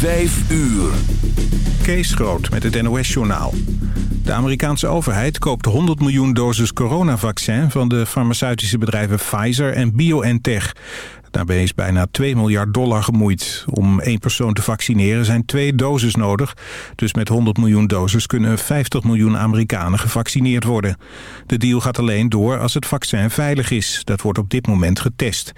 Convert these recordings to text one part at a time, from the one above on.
5 uur. Kees Groot met het NOS-journaal. De Amerikaanse overheid koopt 100 miljoen doses coronavaccin... van de farmaceutische bedrijven Pfizer en BioNTech. Daarbij is bijna 2 miljard dollar gemoeid. Om één persoon te vaccineren zijn twee doses nodig. Dus met 100 miljoen doses kunnen 50 miljoen Amerikanen gevaccineerd worden. De deal gaat alleen door als het vaccin veilig is. Dat wordt op dit moment getest.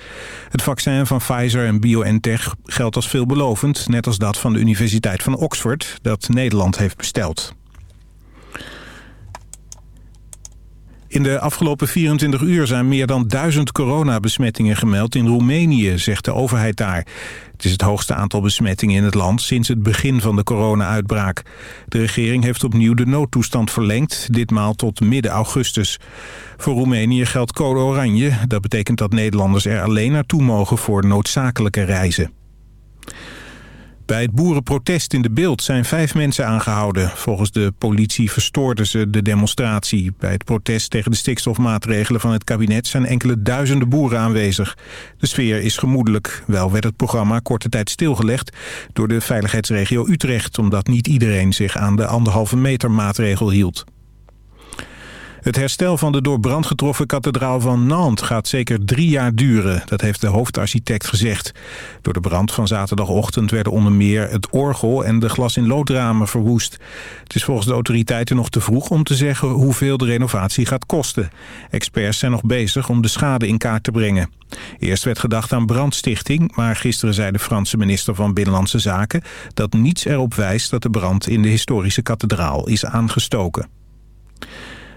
Het vaccin van Pfizer en BioNTech geldt als veelbelovend... net als dat van de Universiteit van Oxford, dat Nederland heeft besteld. In de afgelopen 24 uur zijn meer dan duizend coronabesmettingen gemeld in Roemenië, zegt de overheid daar. Het is het hoogste aantal besmettingen in het land sinds het begin van de corona-uitbraak. De regering heeft opnieuw de noodtoestand verlengd, ditmaal tot midden augustus. Voor Roemenië geldt code oranje. Dat betekent dat Nederlanders er alleen naartoe mogen voor noodzakelijke reizen. Bij het boerenprotest in de beeld zijn vijf mensen aangehouden. Volgens de politie verstoorden ze de demonstratie. Bij het protest tegen de stikstofmaatregelen van het kabinet... zijn enkele duizenden boeren aanwezig. De sfeer is gemoedelijk. Wel werd het programma korte tijd stilgelegd... door de veiligheidsregio Utrecht... omdat niet iedereen zich aan de anderhalve meter maatregel hield. Het herstel van de door brand getroffen kathedraal van Nantes gaat zeker drie jaar duren. Dat heeft de hoofdarchitect gezegd. Door de brand van zaterdagochtend werden onder meer het orgel en de glas- in loodramen verwoest. Het is volgens de autoriteiten nog te vroeg om te zeggen hoeveel de renovatie gaat kosten. Experts zijn nog bezig om de schade in kaart te brengen. Eerst werd gedacht aan brandstichting, maar gisteren zei de Franse minister van Binnenlandse Zaken dat niets erop wijst dat de brand in de historische kathedraal is aangestoken.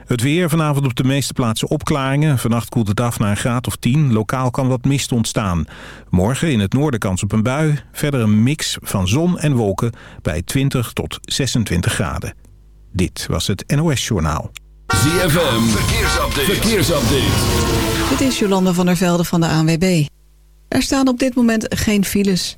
Het weer vanavond op de meeste plaatsen opklaringen. Vannacht koelt het af naar een graad of 10. Lokaal kan wat mist ontstaan. Morgen in het noorden kans op een bui. Verder een mix van zon en wolken bij 20 tot 26 graden. Dit was het NOS Journaal. ZFM, verkeersupdate. verkeersupdate. Dit is Jolanda van der Velde van de ANWB. Er staan op dit moment geen files.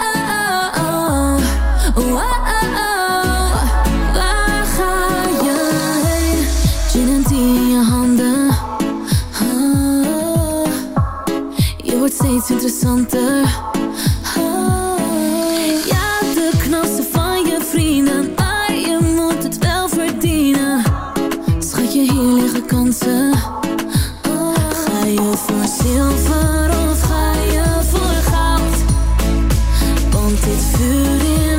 Steeds interessanter. Ah, Ja, de knassen van je vrienden, maar je moet het wel verdienen. Schat je, hier liggen kansen. Ah, Ga je voor zilver of ga je voor goud? Want dit vuur in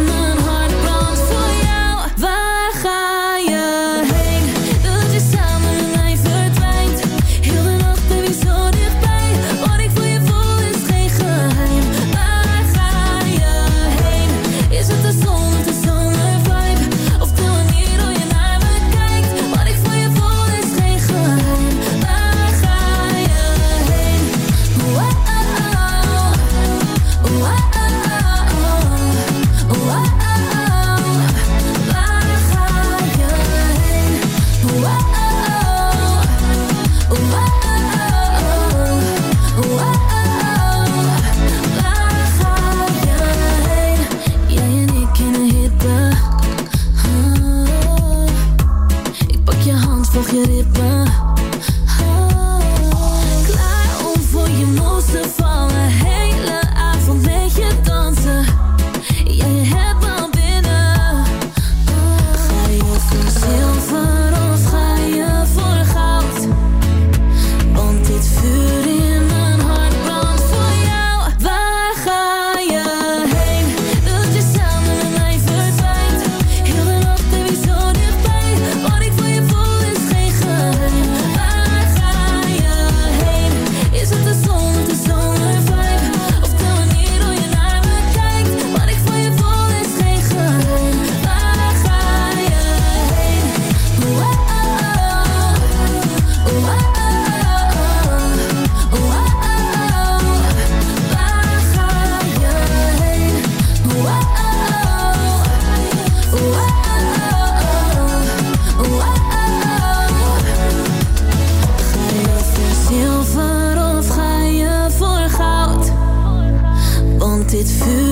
het vuur.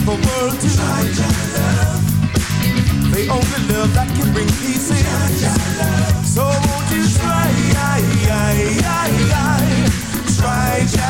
of the world to They only love that can bring peace in. So won't you try, try, try, try,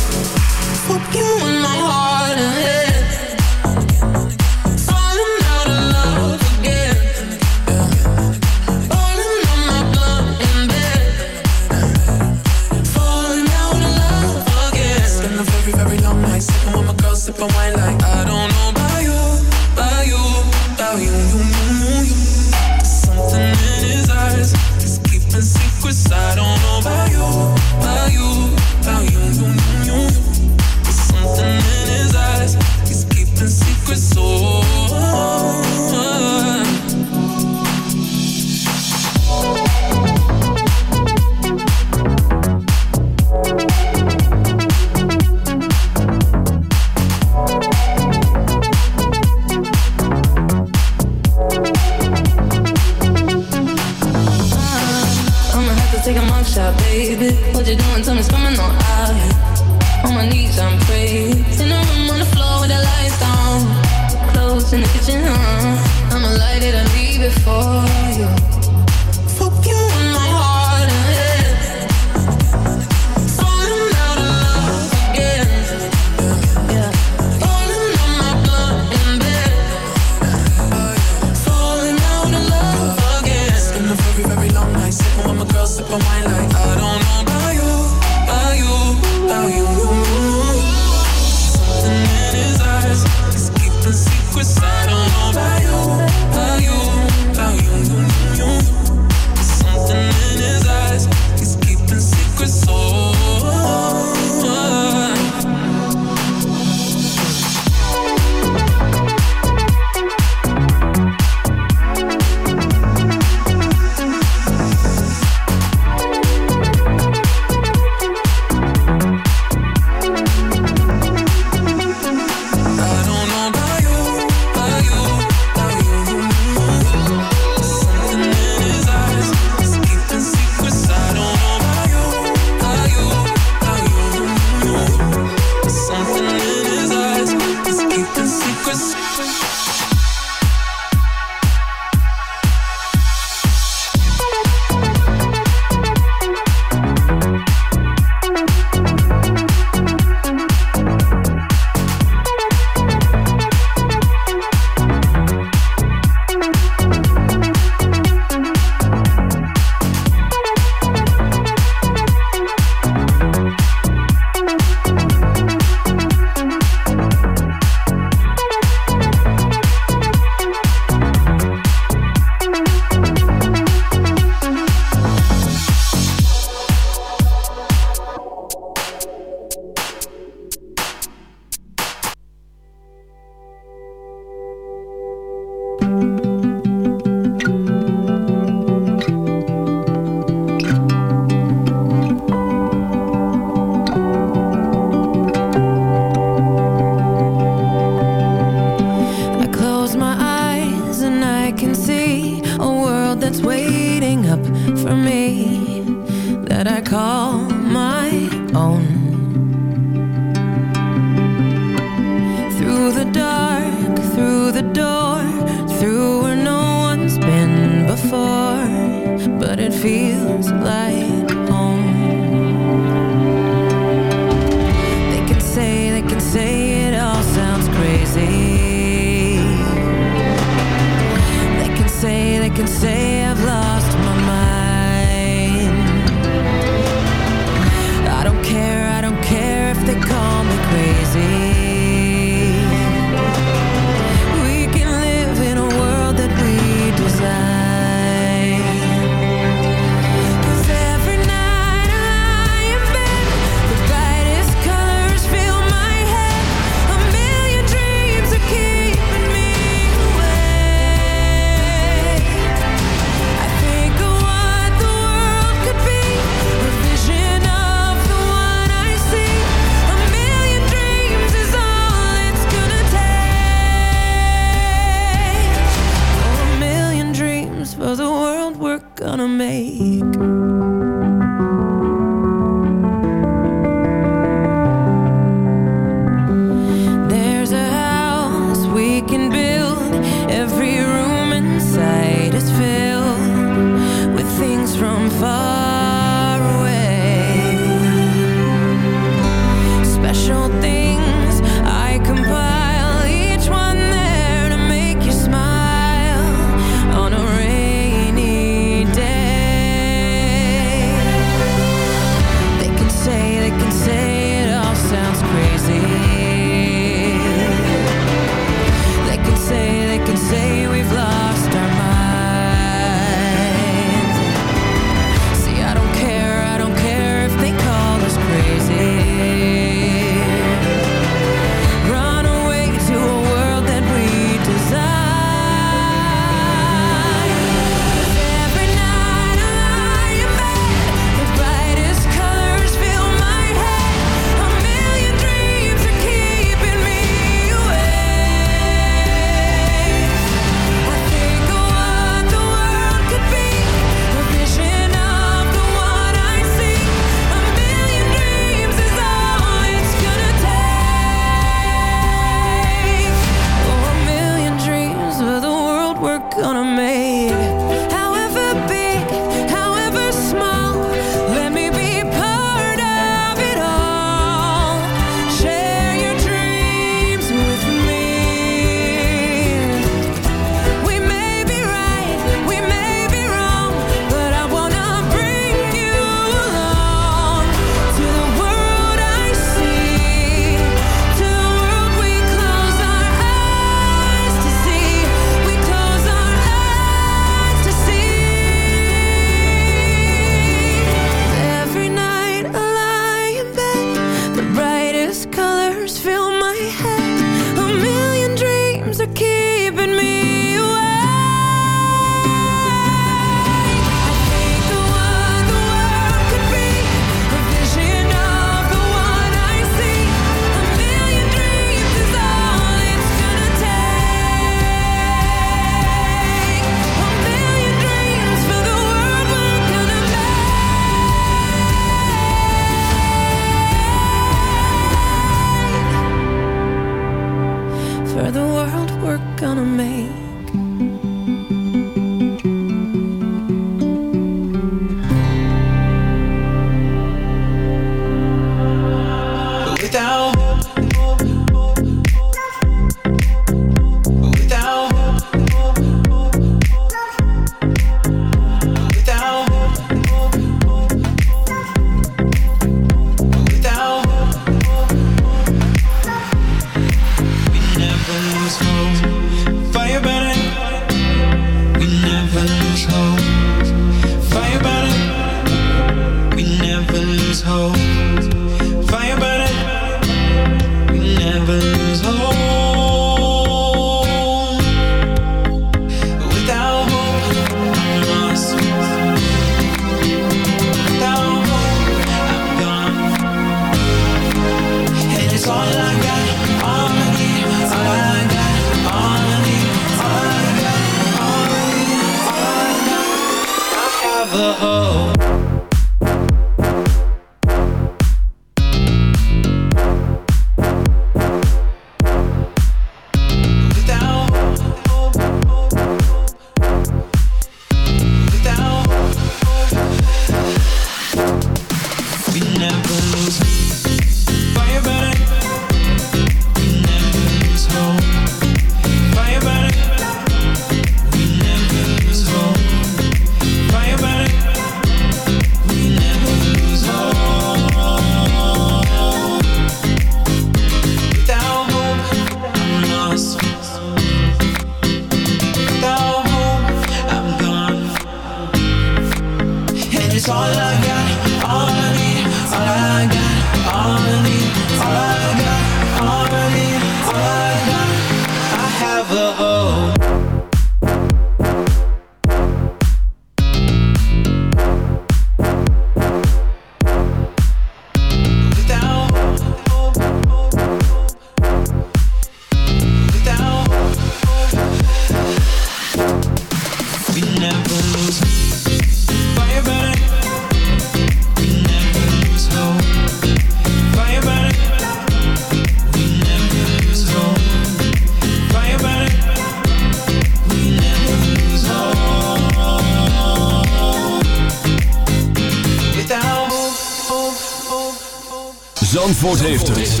Zandvoort heeft het.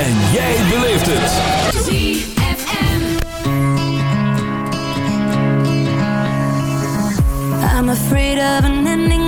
En jij beleeft het. I'm afraid of an ending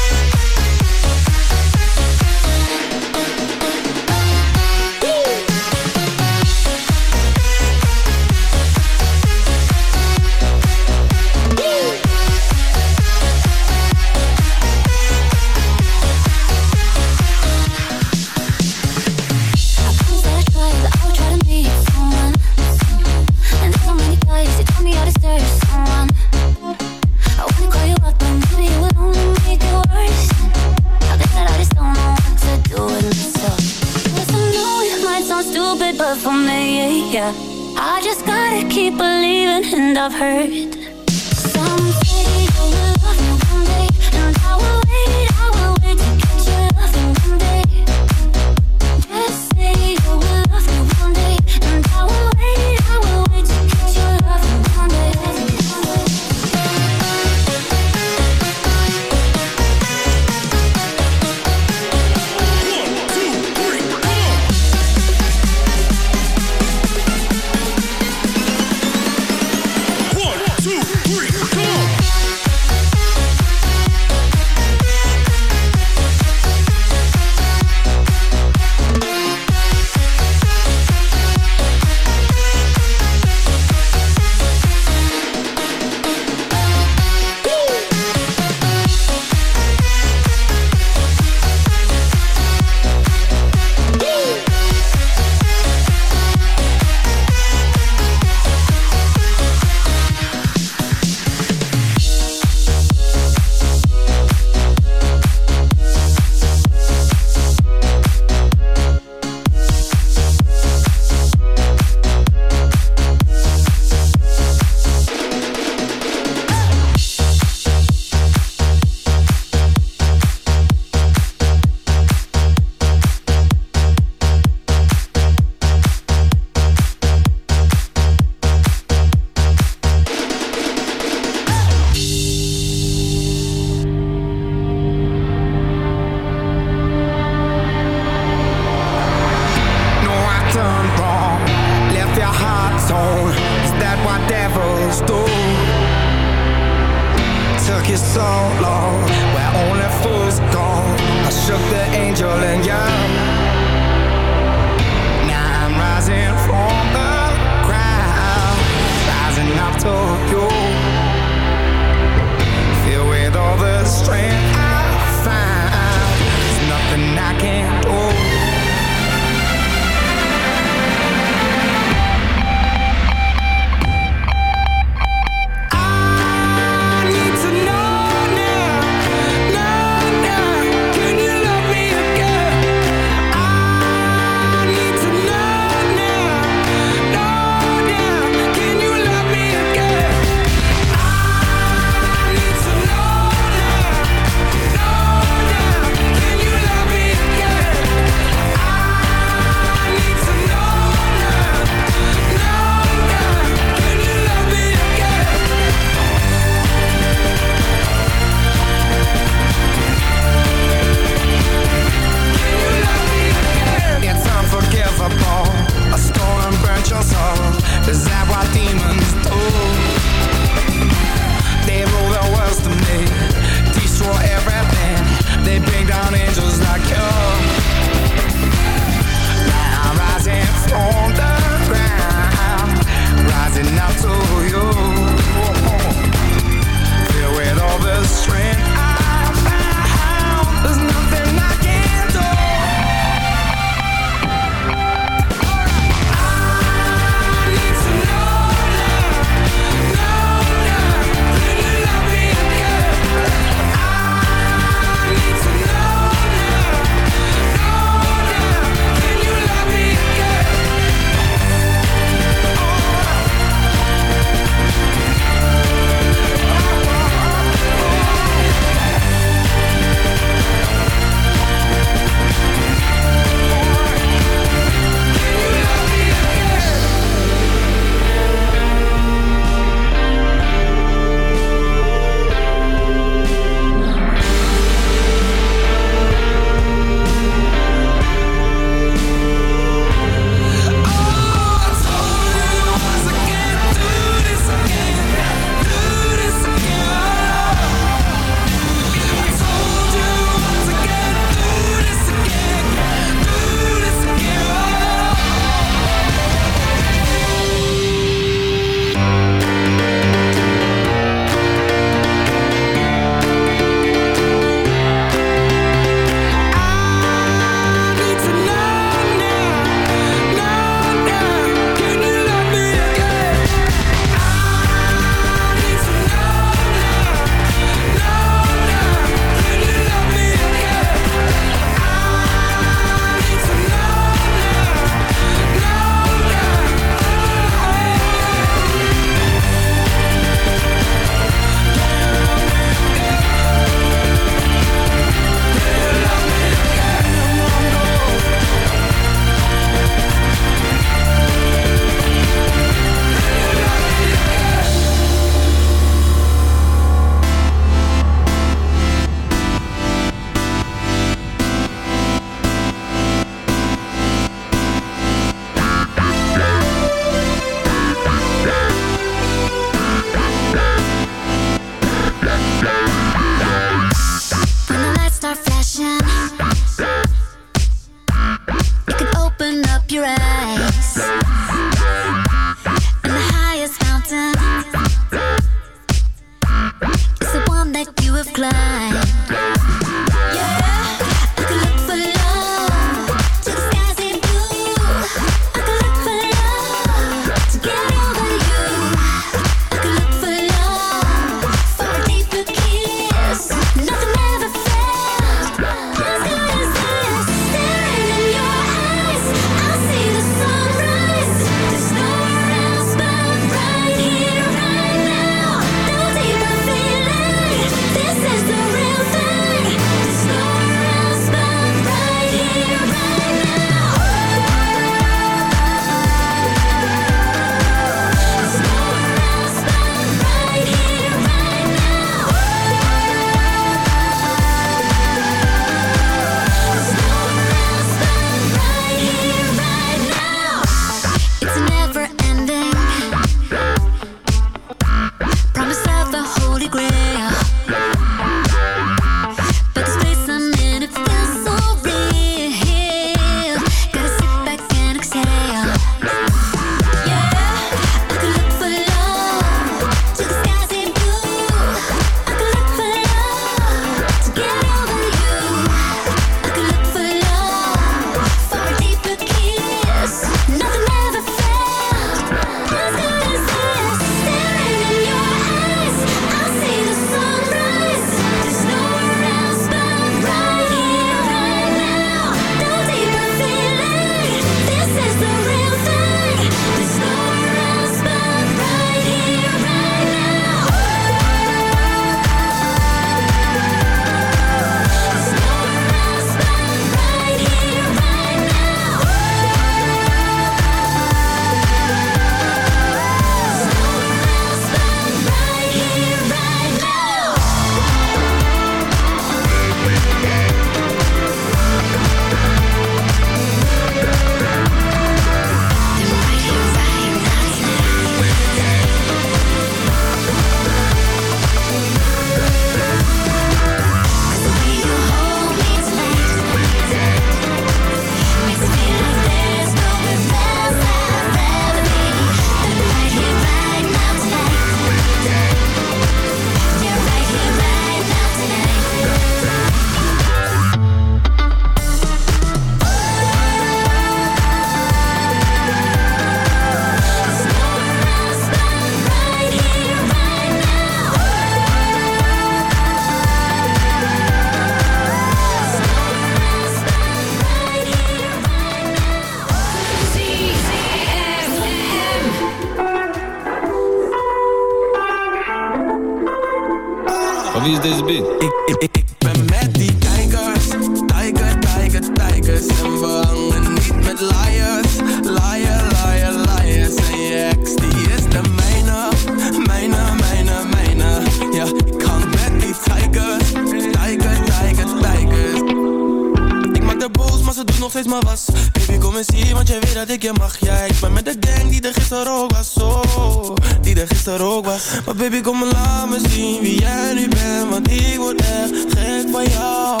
ik je mag, ja Ik ben met de gang die er gisteren ook was, oh. Die er gisteren ook was. Maar baby kom maar laat me zien wie jij nu bent Want ik word echt gek van jou.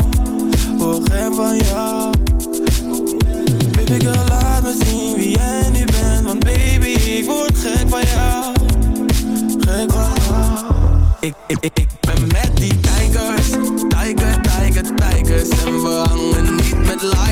Oh gek van jou. Baby girl laat me zien wie jij nu bent Want baby ik word gek van jou. Gek van jou. Ik, ik, ik, ik ben met die tijgers. Tijger, tijger, tijgers. En we hangen niet met likes.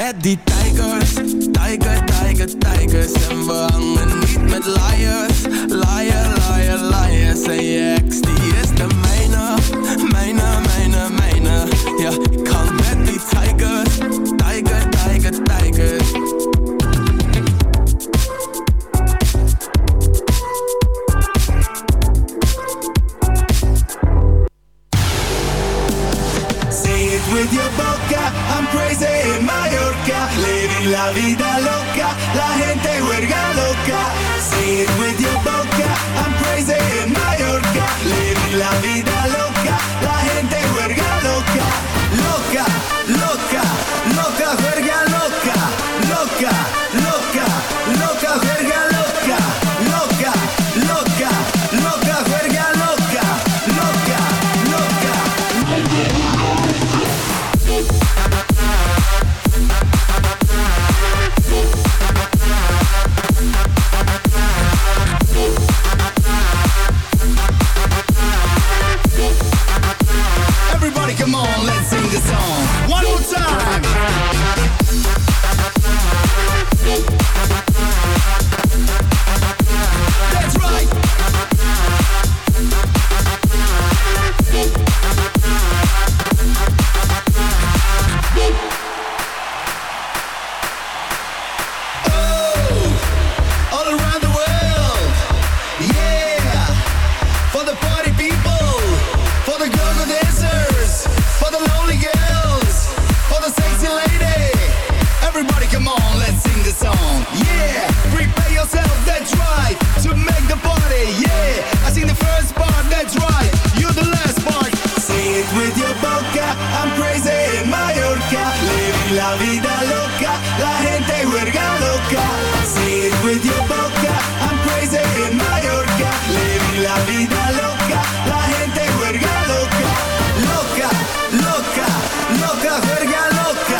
É die La vida loca, la gente huerga loca. Say it with your boca, I'm crazy in Mallorca. Living la vida loca, la gente huerga loca, loca. verga loca.